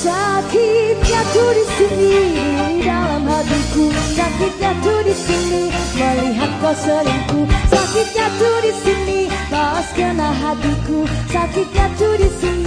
Sakitnya tuh di sini di dalam hatiku. Sakitnya tuh di sini melihat kau selingkuh. Sakitnya tuh di sini pas kena hatiku. Sakitnya tuh di sini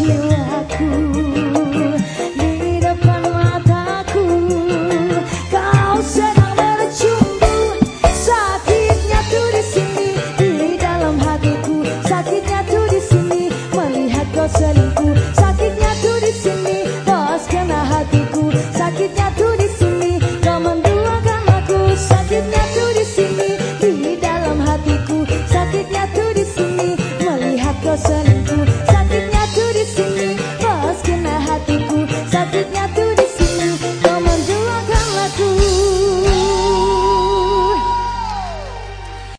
you.